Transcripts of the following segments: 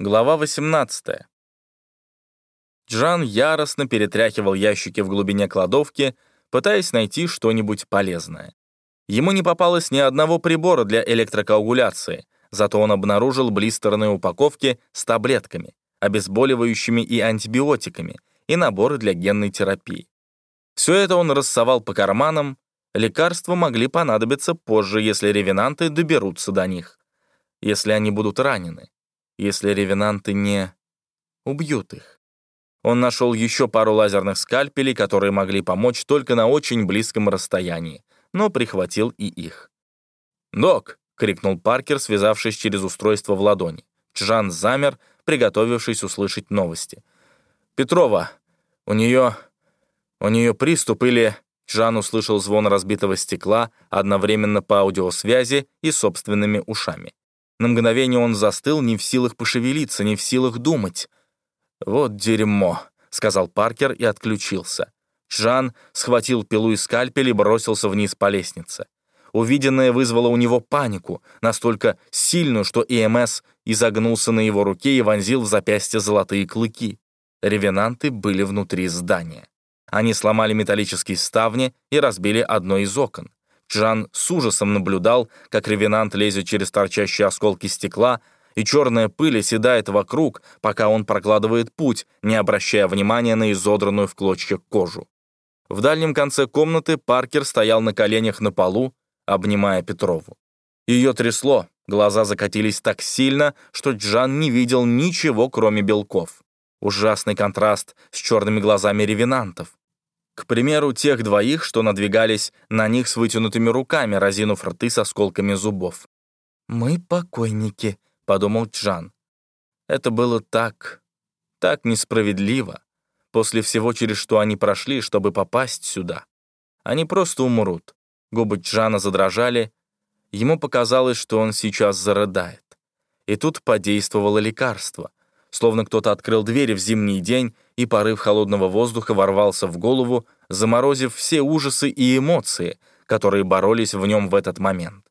Глава 18. Джан яростно перетряхивал ящики в глубине кладовки, пытаясь найти что-нибудь полезное. Ему не попалось ни одного прибора для электрокоагуляции, зато он обнаружил блистерные упаковки с таблетками, обезболивающими и антибиотиками, и наборы для генной терапии. Все это он рассовал по карманам, лекарства могли понадобиться позже, если ревенанты доберутся до них, если они будут ранены если ревенанты не убьют их. Он нашел еще пару лазерных скальпелей, которые могли помочь только на очень близком расстоянии, но прихватил и их. «Док!» — крикнул Паркер, связавшись через устройство в ладони. Чжан замер, приготовившись услышать новости. «Петрова! У нее... у нее приступ или...» Чжан услышал звон разбитого стекла одновременно по аудиосвязи и собственными ушами. На мгновение он застыл, не в силах пошевелиться, не в силах думать. «Вот дерьмо», — сказал Паркер и отключился. Жан схватил пилу и скальпель и бросился вниз по лестнице. Увиденное вызвало у него панику, настолько сильную, что ИМС изогнулся на его руке и вонзил в запястье золотые клыки. Ревенанты были внутри здания. Они сломали металлические ставни и разбили одно из окон. Джан с ужасом наблюдал, как ревенант лезет через торчащие осколки стекла, и черная пыль оседает вокруг, пока он прокладывает путь, не обращая внимания на изодранную в клочья кожу. В дальнем конце комнаты Паркер стоял на коленях на полу, обнимая Петрову. Ее трясло, глаза закатились так сильно, что Джан не видел ничего, кроме белков. Ужасный контраст с черными глазами ревенантов. К примеру, тех двоих, что надвигались на них с вытянутыми руками, разинув рты с осколками зубов. «Мы покойники», — подумал Джан. Это было так, так несправедливо. После всего, через что они прошли, чтобы попасть сюда. Они просто умрут. Губы Джана задрожали. Ему показалось, что он сейчас зарыдает. И тут подействовало лекарство. Словно кто-то открыл двери в зимний день, и порыв холодного воздуха ворвался в голову, заморозив все ужасы и эмоции, которые боролись в нем в этот момент.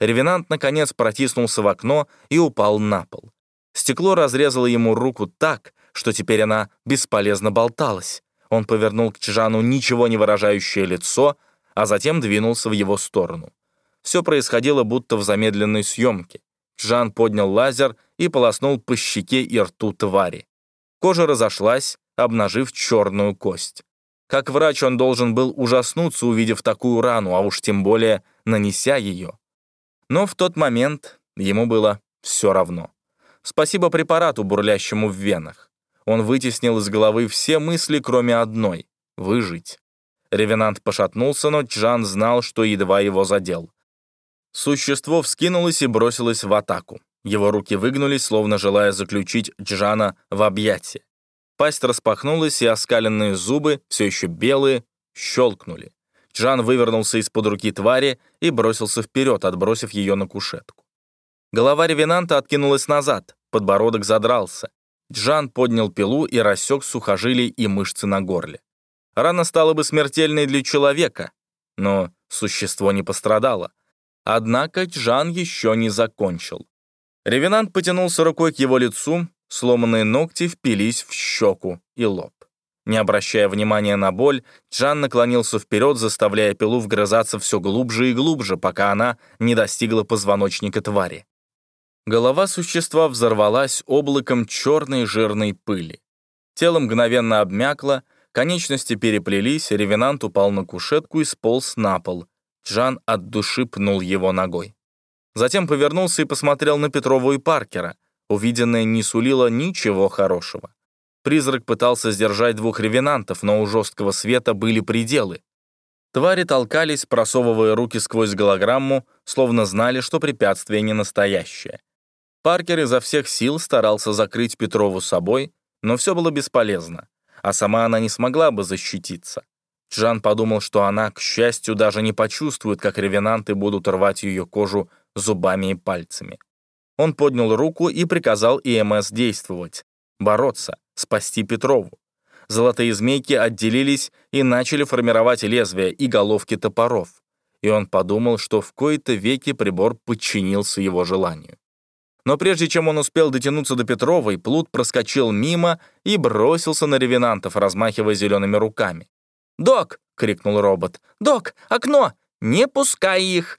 Ревенант, наконец, протиснулся в окно и упал на пол. Стекло разрезало ему руку так, что теперь она бесполезно болталась. Он повернул к Чжану ничего не выражающее лицо, а затем двинулся в его сторону. Все происходило будто в замедленной съемке. Жан поднял лазер и полоснул по щеке и рту твари. Кожа разошлась, обнажив черную кость. Как врач он должен был ужаснуться, увидев такую рану, а уж тем более нанеся ее. Но в тот момент ему было все равно. Спасибо препарату, бурлящему в венах. Он вытеснил из головы все мысли, кроме одной — выжить. Ревенант пошатнулся, но Джан знал, что едва его задел. Существо вскинулось и бросилось в атаку. Его руки выгнулись, словно желая заключить Джана в объятия. Пасть распахнулась, и оскаленные зубы, все еще белые, щелкнули. Джан вывернулся из-под руки твари и бросился вперед, отбросив ее на кушетку. Голова ревенанта откинулась назад, подбородок задрался. Джан поднял пилу и рассек сухожилия и мышцы на горле. Рана стала бы смертельной для человека, но существо не пострадало. Однако Джан еще не закончил. Ревенант потянулся рукой к его лицу, сломанные ногти впились в щеку и лоб. Не обращая внимания на боль, Джан наклонился вперед, заставляя пилу вгрызаться все глубже и глубже, пока она не достигла позвоночника твари. Голова существа взорвалась облаком черной жирной пыли. Тело мгновенно обмякло, конечности переплелись, ревенант упал на кушетку и сполз на пол, Жан от души пнул его ногой. Затем повернулся и посмотрел на Петрову и Паркера. Увиденное не сулило ничего хорошего. Призрак пытался сдержать двух ревенантов, но у жесткого света были пределы. Твари толкались, просовывая руки сквозь голограмму, словно знали, что препятствие не настоящее. Паркер изо всех сил старался закрыть Петрову собой, но все было бесполезно, а сама она не смогла бы защититься. Жан подумал, что она, к счастью, даже не почувствует, как ревенанты будут рвать ее кожу зубами и пальцами. Он поднял руку и приказал ИМС действовать, бороться, спасти Петрову. Золотые змейки отделились и начали формировать лезвия и головки топоров. И он подумал, что в кои-то веки прибор подчинился его желанию. Но прежде чем он успел дотянуться до Петровой, Плут проскочил мимо и бросился на ревенантов, размахивая зелеными руками. «Док!» — крикнул робот. «Док! Окно! Не пускай их!»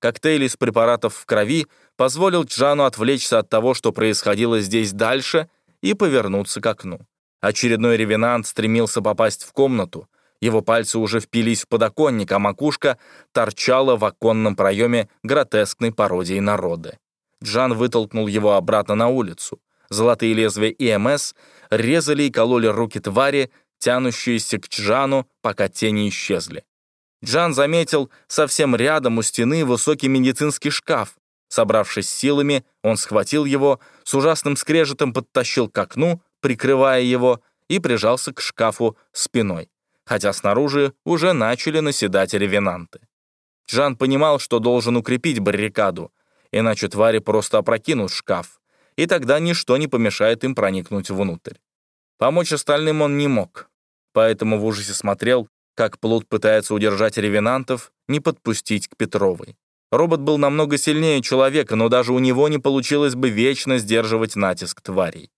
Коктейль из препаратов в крови позволил Джану отвлечься от того, что происходило здесь дальше, и повернуться к окну. Очередной ревенант стремился попасть в комнату. Его пальцы уже впились в подоконник, а макушка торчала в оконном проеме гротескной пародии народа. Джан вытолкнул его обратно на улицу. Золотые лезвия ИМС резали и кололи руки твари, тянущиеся к Джану, пока тени исчезли. Джан заметил совсем рядом у стены высокий медицинский шкаф. Собравшись силами, он схватил его, с ужасным скрежетом подтащил к окну, прикрывая его, и прижался к шкафу спиной, хотя снаружи уже начали наседать ревенанты. Джан понимал, что должен укрепить баррикаду, иначе твари просто опрокинут шкаф, и тогда ничто не помешает им проникнуть внутрь. Помочь остальным он не мог, поэтому в ужасе смотрел, как Плут пытается удержать ревенантов, не подпустить к Петровой. Робот был намного сильнее человека, но даже у него не получилось бы вечно сдерживать натиск тварей.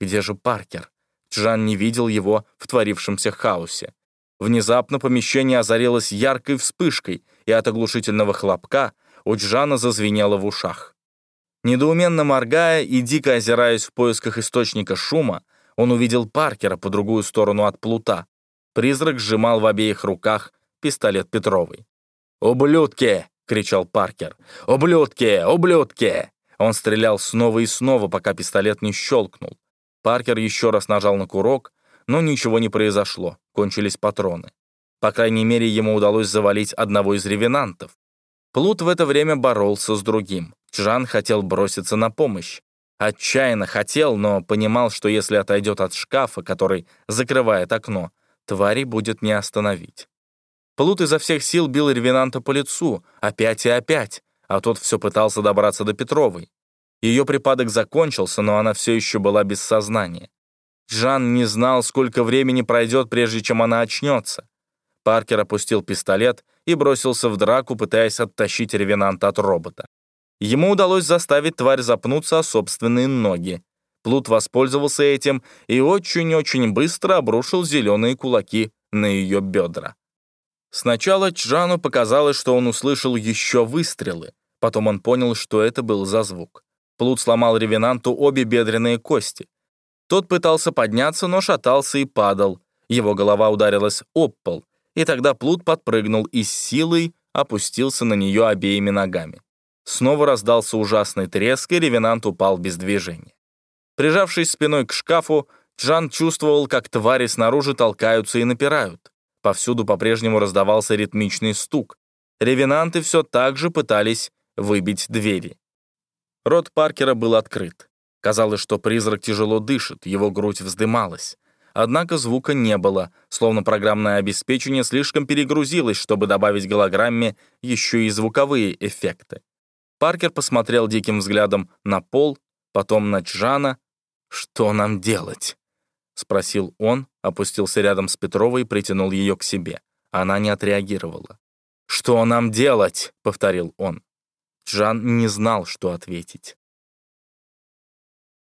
Где же Паркер? Джан не видел его в творившемся хаосе. Внезапно помещение озарилось яркой вспышкой, и от оглушительного хлопка у Джана зазвенело в ушах. Недоуменно моргая и дико озираясь в поисках источника шума, он увидел Паркера по другую сторону от плута. Призрак сжимал в обеих руках пистолет Петровой. «Ублюдки!» — кричал Паркер. «Ублюдки! Ублюдки!» Он стрелял снова и снова, пока пистолет не щелкнул. Паркер еще раз нажал на курок, но ничего не произошло, кончились патроны. По крайней мере, ему удалось завалить одного из ревенантов. Плут в это время боролся с другим. Джан хотел броситься на помощь. Отчаянно хотел, но понимал, что если отойдет от шкафа, который закрывает окно, твари будет не остановить. Плут изо всех сил бил ревенанта по лицу, опять и опять, а тот все пытался добраться до Петровой. Ее припадок закончился, но она все еще была без сознания. Жан не знал, сколько времени пройдет, прежде чем она очнется. Паркер опустил пистолет и бросился в драку, пытаясь оттащить ревенанта от робота. Ему удалось заставить тварь запнуться о собственные ноги. Плут воспользовался этим и очень-очень быстро обрушил зеленые кулаки на ее бедра. Сначала Чжану показалось, что он услышал еще выстрелы. Потом он понял, что это был за звук. Плут сломал ревенанту обе бедренные кости. Тот пытался подняться, но шатался и падал. Его голова ударилась об пол, и тогда Плут подпрыгнул и с силой опустился на нее обеими ногами. Снова раздался ужасный треск, и ревенант упал без движения. Прижавшись спиной к шкафу, Джан чувствовал, как твари снаружи толкаются и напирают. Повсюду по-прежнему раздавался ритмичный стук. Ревенанты все так же пытались выбить двери. Рот Паркера был открыт. Казалось, что призрак тяжело дышит, его грудь вздымалась. Однако звука не было, словно программное обеспечение слишком перегрузилось, чтобы добавить голограмме еще и звуковые эффекты. Паркер посмотрел диким взглядом на пол, потом на Джана. «Что нам делать?» — спросил он, опустился рядом с Петровой и притянул ее к себе. Она не отреагировала. «Что нам делать?» — повторил он. Жан не знал, что ответить.